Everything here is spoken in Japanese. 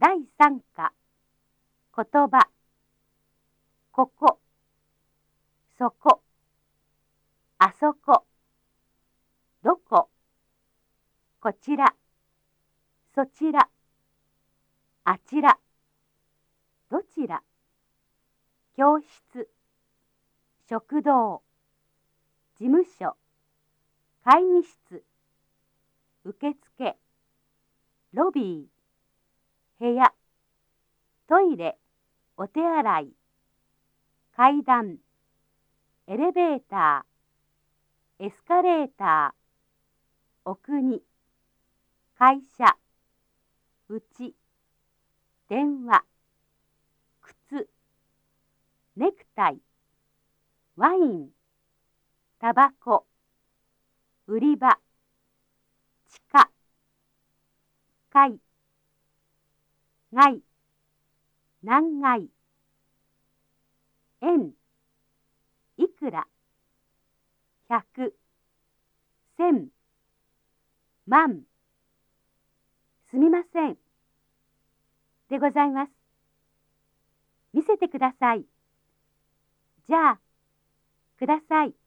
第三課。言葉。ここ。そこ。あそこ。どこ。こちら。そちら。あちら。どちら。教室。食堂。事務所。会議室。受付。ロビー。部屋。トイレ。お手洗い。階段。エレベーター。エスカレーター。お国会社。うち。電話。靴。ネクタイ。ワイン。タバコ。売り場。地下。階外南外円。いくら。百。千。万。すみません。でございます。見せてください。じゃあください。